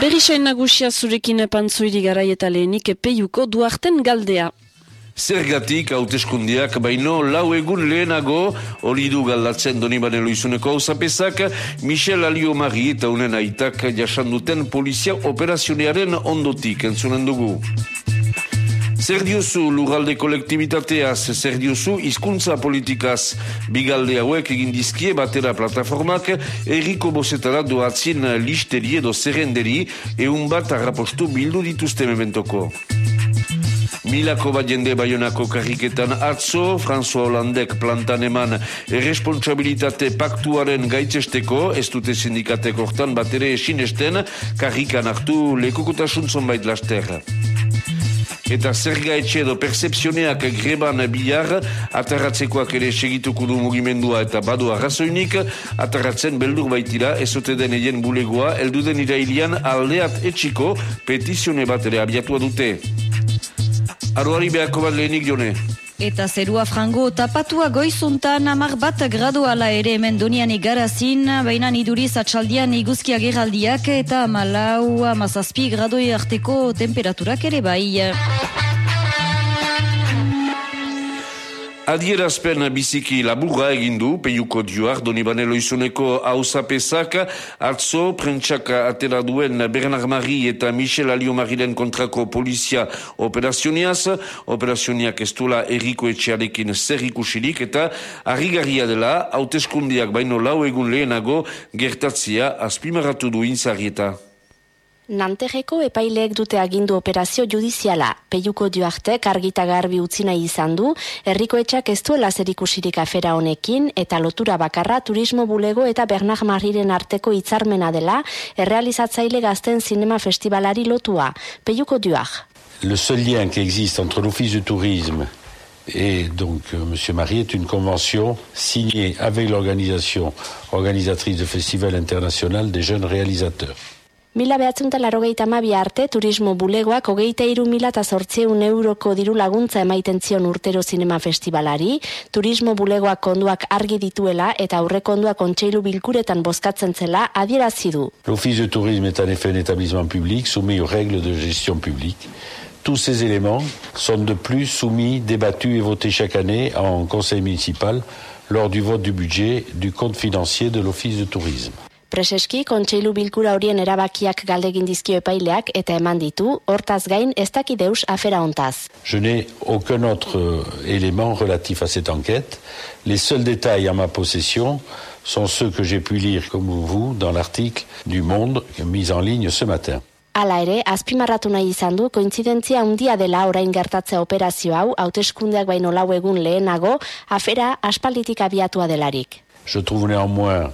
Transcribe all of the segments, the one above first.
Berrisain nagusia zurekin pantzoiri gara eta lehenik epeiuko duarten galdea. Zergatik hauteskundiak baino lau egun lehenago hori du galdatzen doni banelo izuneko hau Michel Alio Mari eta unen aitak jasanduten polizia operazionearen ondotik entzunen dugu. Zer diozu lugalde kolektibitateaz, zer diozu izkuntza politikaz bigalde hauek egin dizkie batera plataformak erriko bosetara doatzin listeri edo zerrenderi eun bat arrapostu bildu dituzte mementoko. Milako bat jende baionako karriketan atzo, François Hollandek plantan eman erresponsabilitate paktuaren gaitzesteko, ez dute sindikatek hortan bat ere esinesten, karrikan hartu lekukotasun zonbait laster eta zerga etxe edo percepzioneak greban bihar, atarratzekoak ere segituko du mugimendua eta badu arrazoinik, atarratzen beldur baitira, ezote den eien bulegoa, elduden irailian aldeat etxiko petizione bat ere abiatua dute. Aroari behako bat lehenik jone. Eta zerua frango tapatua goizuntan amar bat graduala ere hemen donian igarazin, baina iduriz atxaldian iguzkia geraldiak eta malau amazazpi gradoi arteko temperaturak ere bai. Adierazpen biziki laburra egin du, peiuko dioar, doni banelo izuneko hausapesak, atzo, prentsak atera duen Bernard Mari eta Michel Alio Mariren kontrako polizia operazioniaz, operazioniak ez duela erriko etxearekin zer ikusirik, eta harrigarria dela, hauteskundiak baino lau egun lehenago, gertatzia azpimarratu du inzarieta. Du. Le seul lien qui existe entre l'office de tourisme et donc euh, M. Marie est une convention signée avec l'organisation organisatrice de Festival international des jeunes réalisateurs. L'Office de Tourisme est en effet un établissement public soumis aux règles de gestion publique. Tous ces éléments sont de plus soumis, débattus et votés chaque année en conseil municipal lors du vote du budget du compte financier de l'Office de Tourisme. Preseski, kontseilu bilkura horien erabakiak galdegin dizkio epaileak eta eman ditu, hortaz gain ez dakideus afera ontaz. Je n'ai aucun autre euh, élément relatif à cette enquête. Les seuls détails en ma possession sont ceux que j'ai pu lire comme vous dans l'article du Monde mis en ligne ce matin. Hala ere, azpimarratu nahi izan du, kointzidentzia handia dela orain gertatzea operazio hau, hauteskundeak baino lau egun lehenago, afera aspalditik abiatua delarik. Je trouve néanmoins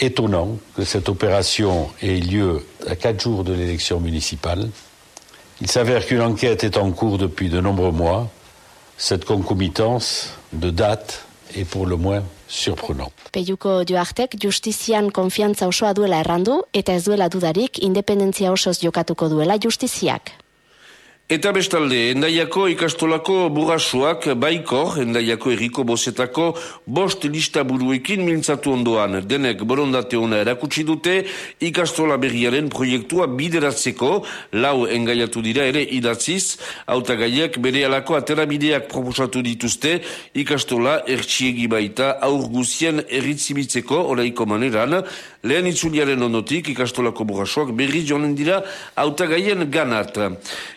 étonnant que cette opération ait lieu à quatre jours de l'élection municipale. Il s'avère qu'une enquête est en cours depuis de nombreux mois. Cette concomitance de date est pour le moins surprenante. Peiuko joartek justizian konfiantza osoa duela errandu eta ez duela dudarik independentzia osoz jokatuko duela justiziak. Eta bestalde, endaiako ikastolako burrasuak baikor, endaiako erriko bozetako bost lista buruekin mintzatu ondoan. Denek borondate ona erakutsi dute ikastola berriaren proiektua bideratzeko, lau engaiatu dira ere idatziz, auta gaiek bere alako aterabideak proposatu dituzte ikastola ertsiegi baita aurguzien erritzibitzeko oraiko maneran, lehen itzuliaren ondotik ikastolako burrasuak berri joanen dira auta gaien ganat.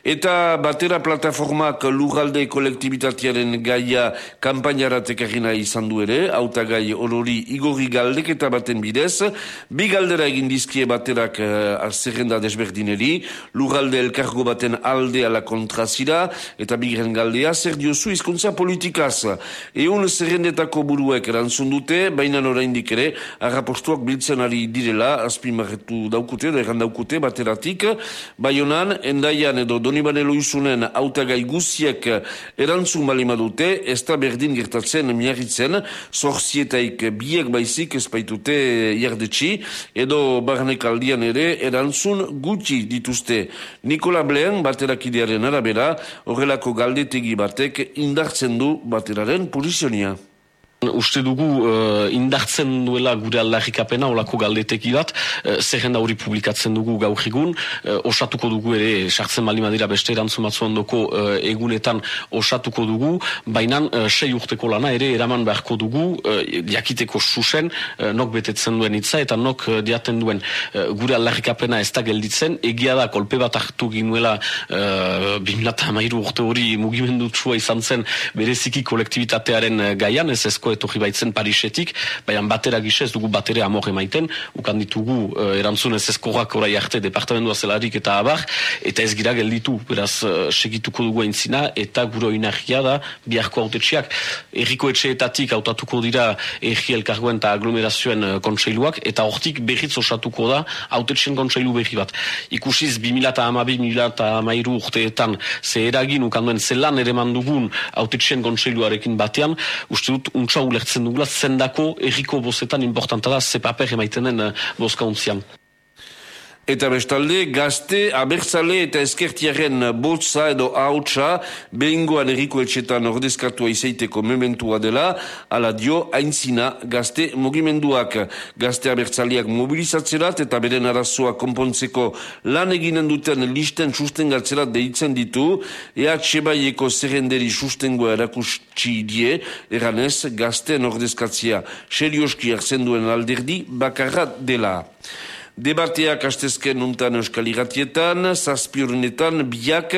Eta batera plataformak lugalde kolektibitatearen gaia kampainarat ekarrina izan du ere, auta gai olori igorri galdek eta baten bidez, bi galdera egin dizkie baterak uh, zerrenda desberdineri, lugalde elkargo baten alde ala kontrazira, eta bigren galdea, zer diozu izkuntza politikaz. Eun zerrendetako buruek erantzun dute, baina oraindik ere, arrapostuak biltzen ari direla, azpimarretu daukute, da daukute bateratik, baionan, endaian edo donibanelo loizunen autagai guziek erantzun balima dute, ez da berdin gertatzen miarritzen, zorzietaik biek baizik ez baitute jardetxi, edo barnek aldian ere erantzun gutxi dituzte. Nikola Blean, baterakidearen arabera, horrelako galdetegi batek indartzen du bateraren pozizionia. Uste dugu uh, indartzen duela gure aldarrikapena olako galdeteki bat, uh, zerrenda hori publikatzen dugu gaur egun, uh, osatuko dugu ere, sartzen bali madira beste erantzun batzu ondoko uh, egunetan osatuko dugu, baina uh, sei urteko lana ere eraman beharko dugu, uh, jakiteko susen, uh, nok betetzen duen itza, eta nok uh, diaten duen uh, gure aldarrikapena ez da gelditzen, egia da kolpe bat hartu ginuela uh, bimilata mairu urte hori mugimendu izan zen bereziki kolektibitatearen gaian, ez ezko etorri baitzen Parisetik, baina batera gisa ez dugu batere amor emaiten, ukan ditugu uh, erantzun ez ezkorrak orai arte departamentua zelarik eta abar, eta ez gira gelditu, beraz uh, segituko dugu aintzina, eta gure oinarria da biharko autetxeak. Erriko etxeetatik autatuko dira erri elkargoen eta aglomerazioen uh, kontseiluak, eta hortik berriz osatuko da autetxen kontseilu berri bat. Ikusiz 2008-2008 urteetan ze eragin ukanduen zelan ere mandugun autetxen kontseiluarekin batean, uste dut untsa ulertzen dugula zendako erriko bozetan importanta da ze paper emaitenen uh, bozka untzian. Eta bestalde, gazte, abertzale eta eskertiaren botza edo hautsa behingoan eriko etxetan ordezkatua izaiteko mementua dela, ala dio aintzina gazte mugimenduak. Gazte abertzaleak mobilizatzerat eta beren arazoa konpontzeko lan eginen duten listen sustengatzerat deitzen ditu, ea txebaieko zerrenderi sustengoa erakustsi die, eranez gazteen ordezkatzia serioski arzen duen alderdi bakarrat dela. Debateak astezken untan euskal iratietan, zazpiurnetan, biak,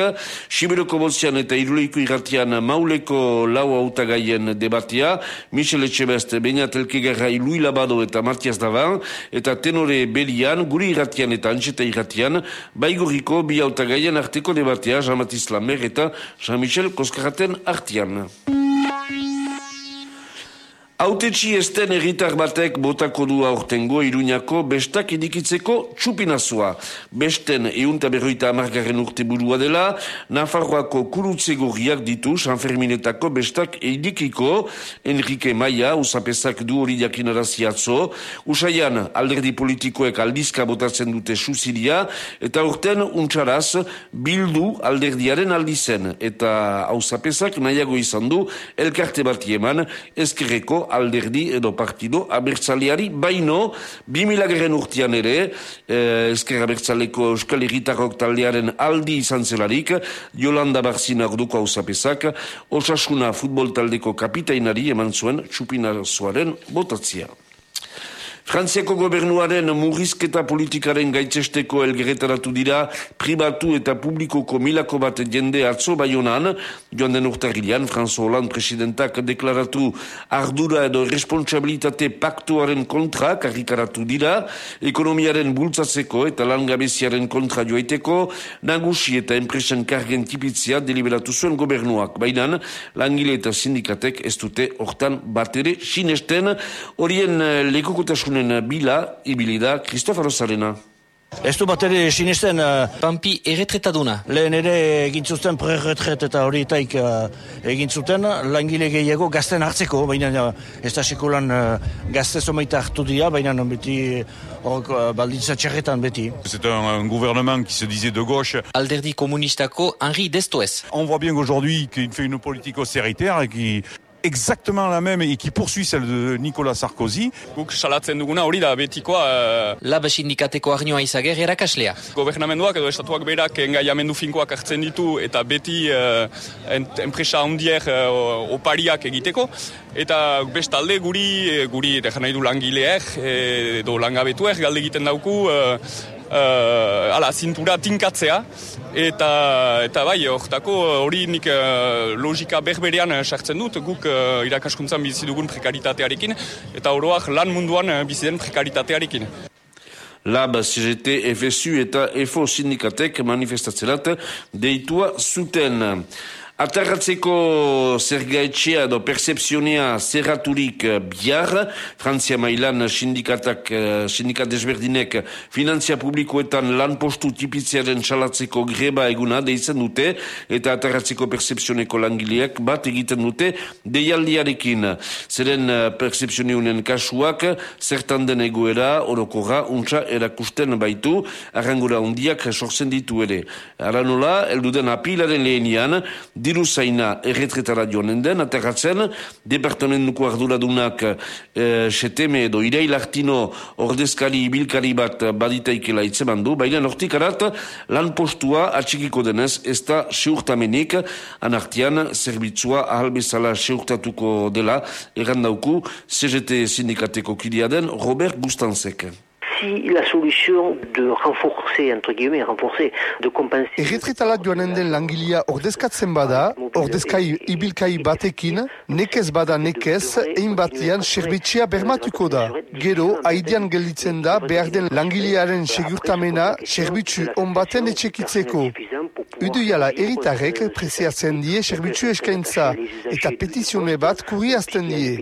Siberoko bozian eta iruleiko iratian mauleko lau autagaien debatea, Michel Etxebest, Beñat Elkegarra, Ilui Labado eta Martiaz Davan, eta tenore belian, guri iratian eta antxeta iratian, baiguriko bi autagaien arteko debatea, Jean-Baptiste Lamer eta Jean-Michel Koskaraten artian. Autetxi esten erritar batek botako du aurtengo iruñako bestak edikitzeko txupinazua. Besten eunta berroita amargarren urte burua dela, Nafarroako kurutze gorriak ditu Sanferminetako bestak edikiko Enrique Maia, usapesak du hori jakinarazi atzo, usaian alderdi politikoek aldizka botatzen dute suziria, eta urten untxaraz bildu alderdiaren aldizen, eta usapesak nahiago izan du elkarte bat eman ezkerreko alderdi edo partido abertzaleari baino 2000 geren urtean ere eh, ezker abertzaleko euskal egitarrok taldearen aldi izan zelarik Jolanda Barzina orduko hau zapesak osasuna futbol taldeko kapitainari eman zuen txupinazoaren botatzia. Frantziako gobernuaren murrizketa politikaren gaitzesteko elgeretaratu dira pribatu eta publikoko milako bat jende atzo baionan, joan den urtarrilean, François Hollande presidentak deklaratu ardura edo responsabilitate paktuaren kontra karrikaratu dira, ekonomiaren bultzatzeko eta langabeziaren kontra joaiteko, nagusi eta enpresen kargen tipitzea deliberatu zuen gobernuak. Baina, langile eta sindikatek ez dute hortan batere sinesten, horien lekukotasun Bila ibili da Kristof Arrozarena. Ez du bat ere sinisten... Uh, Pampi erretretaduna. Lehen ere egin zuten pre-retret eta horietaik uh, egin zuten langile gehiago gazten hartzeko, baina uh, ez da sekulan uh, gazte zomaita hartu dira, baina beti horrek uh, balditza txarretan beti. C'est un, un gouvernement qui se disait de gauche. Alderdi komunistako Henri Destoez. On voit bien qu'aujourd'hui qu'il fait une politique austéritaire et qui exactement la même et qui poursuit celle de Nicolas Sarkozy. Guk salatzen duguna hori da betikoa... Uh... Lab sindikateko arnioa izager erakaslea. Gobernamenduak edo estatuak berak engaiamendu finkoak hartzen ditu eta beti uh, enpresa handier uh, opariak egiteko. Eta bestalde guri, guri nahi du langileek edo langabetuek galde egiten dauku uh, ala, zintura tinkatzea, eta, eta bai, hortako hori nik uh, logika berberean sartzen dut, guk uh, irakaskuntzan bizi dugun prekaritatearekin, eta oroak lan munduan uh, bizi den prekaritatearekin. Lab, CGT, FSU eta EFO sindikatek manifestatzerat deitua zuten. Atarratzeko zergaetxea edo percepzionea zerraturik bihar, Frantzia mailan sindikatak, eh, sindikat desberdinek finanzia publikoetan lan postu tipitzearen salatzeko greba eguna deitzen dute, eta atarratzeko percepzioneko langileak bat egiten dute deialdiarekin. Zeren eh, percepzioniunen kasuak, zertan den egoera, orokorra, untsa erakusten baitu, arrangura undiak sortzen ditu ere. Aranola, elduden apilaren lehenian, diru zaina erretretara joanen den, aterratzen, departamentuko arduradunak e, seteme edo ireilartino ordezkari ibilkari bat baditaikela itzeman du, baina nortik arat lan postua atxikiko denez ez da seurtamenik anartian zerbitzua ahalbezala seurtatuko dela errandauku CGT sindikateko kidia den Robert Gustanzek si la solution de renforcer, entre guillemets, renforcer, de compenser... Erretretala joanen den langilia ordezkatzen bada, ordezkai ibilkai batekin, nekez bada nekez, egin batian serbitxia bermatuko da. Gero, haidean gelditzen da, behar den langiliaren segurtamena serbitxu onbaten etxekitzeko. Uduiala eritarek preziatzen die serbitxu eskaintza eta petizione bat kuriazten die.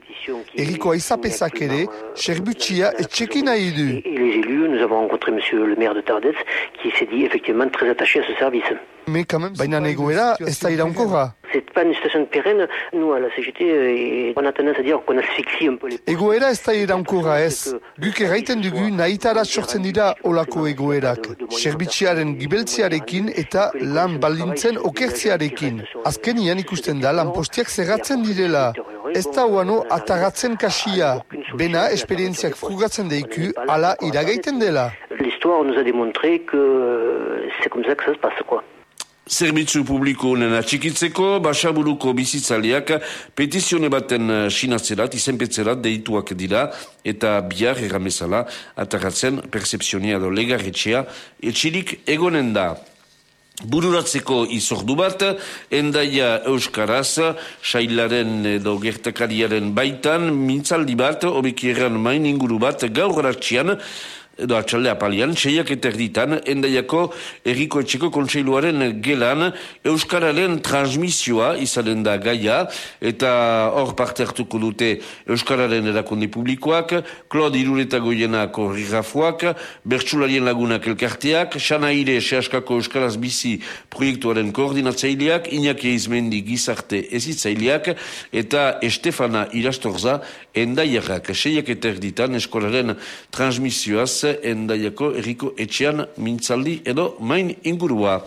Eriko aizapezak ere, serbitxia etxekin nahi du. Les élus, nous avons rencontré Monsieur le maire de Tardets, qui s'est dit effectivement très attaché à ce service. Mais quand même, baina egoera, ez da iraunkorra. C'est pas une situation pérenne. Nous, à la CGT, euh, on a tendance à dire qu'on asphyxie un peu les... Egoera ez da iraunkorra ez. Guk erraiten dugu nahitara sortzen dira olako egoerak. Serbitxiaren gibeltziarekin eta lan baldintzen okertziarekin. Azkenian ikusten da lanpostiak zerratzen direla. Ez da uano atagatzen kasia. Bena esperientziak frugatzen deiku ala iragaiten dela. L'histoire nous a démontré que c'est comme ça que ça se passe, quoi. Zerbitzu publiko honen atxikitzeko, basaburuko bizitzaliak petizione baten sinatzerat, izenpetzerat deituak dira, eta bihar erramezala ataratzen percepzionia do legarretxea, etxirik egonen da. Bururatzeko izordu bat, endaia euskaraz, sailaren edo gertakariaren baitan, mintzaldi bat, obekieran main inguru bat, gaur ratxian, edo atxalde apalian, seiak eta erditan, endaiako erriko etxeko kontseiluaren gelan, Euskararen transmisioa izanen da gaia, eta hor parte hartuko dute Euskararen erakundi publikoak, Claude Irureta goienako rigafuak, Bertsularien lagunak elkarteak, Xanaire Seaskako Euskaraz Bizi proiektuaren koordinatzaileak, Iñaki Eizmendi gizarte ezitzaileak, eta Estefana Irastorza endaiarrak, seiak eta erditan eskolaren transmisioaz endaiako erriko etxean mintzaldi edo main ingurua.